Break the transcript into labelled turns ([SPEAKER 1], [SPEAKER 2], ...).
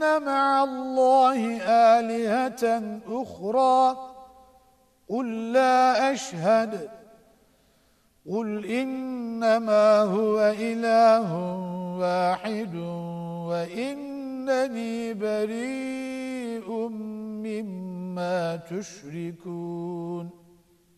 [SPEAKER 1] مع الله آلهة أخرى قل لا أشهد قل إنما هو إله واحد وإنني بريء مما تشركون